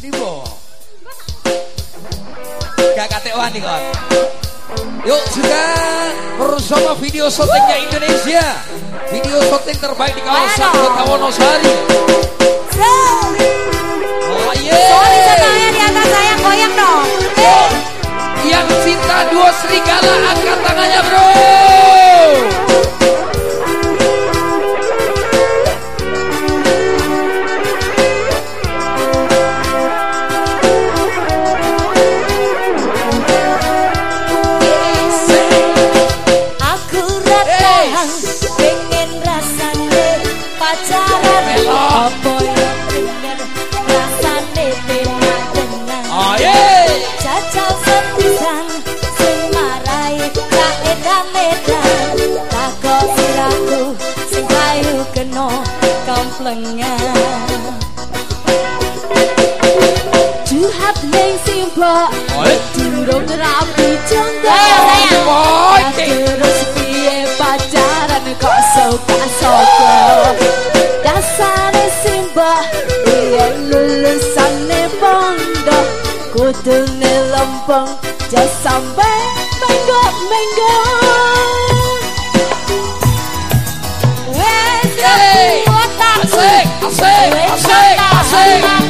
Sini bu. Gak kate wani kon. Yuk juga bersama video syutingnya Indonesia. Video syuting terbaik di kawasan Kota Wonosari. Oh iya. Soalnya saya di atas saya goyang dong. Yang cinta dua serigala angkat tangannya bro. Oh iya. Durung rapi Oh, Lah terus piye pacaran kok suka-suka Dasare simbok Piye lulusane pondok Kudune lempeng Jas sampai kuat aku Asik, asik, asik, asik.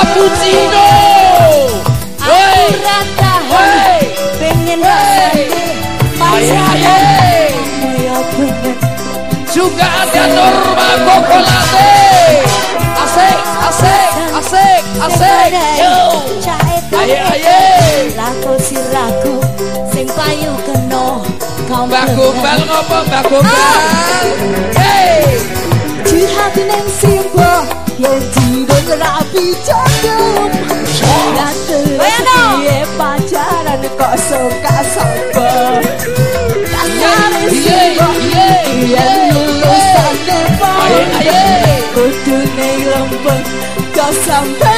Cappuccino. Wey. Aye, aye. Ya pengen Juga ada Norma Kokolate. Asik, asik, asik, asik. Yo. Aye, aye. Lako siraku sing payu kena Mbak Gombal ngopo Mbak Gombal? Kau tunai lembut Kau sampai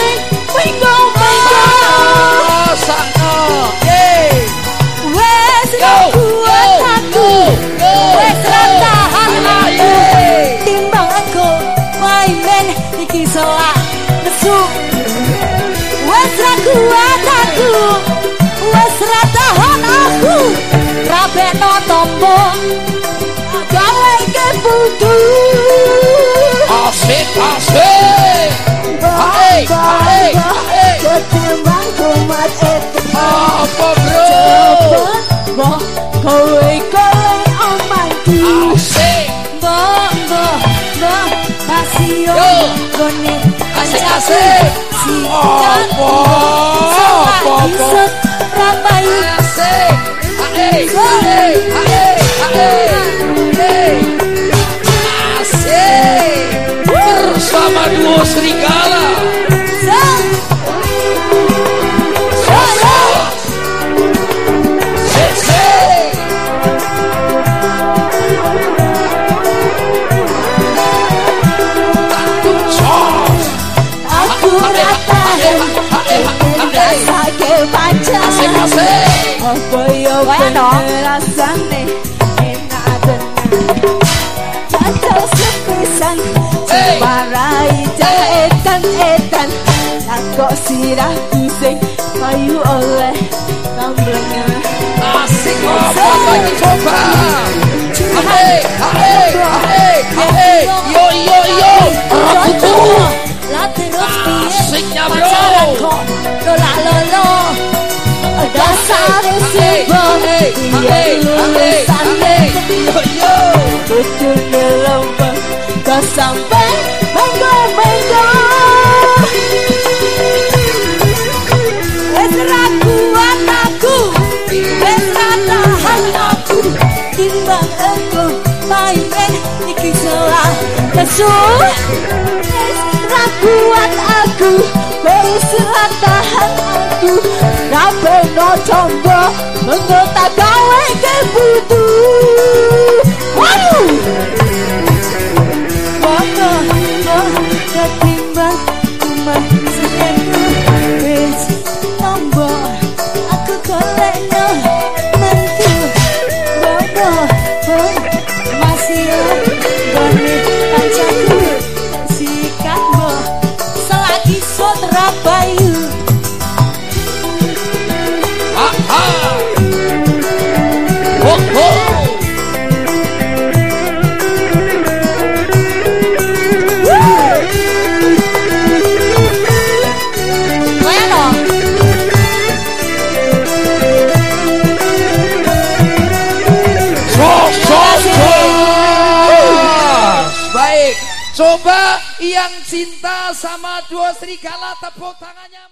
tanggone asik-asik si apa? Apa isut rambai asik asik asik asik asik bersama duo serigala. Goyang dong Rasane enak tenang Jatuh sepisan Ceparai jaetan etan Lakok sirah pusing Kayu oleh Tamblengan Asik apa lagi coba Hei, hei, hei, hei Yo, yo, yo Rasutu Lah terus piye Pacaran kok Lola, lola Ragu kuat aku, berserah tahan aku sampai no jomblo menggotak gawe kebutuhan yang cinta sama dua serigala tepuk tangannya.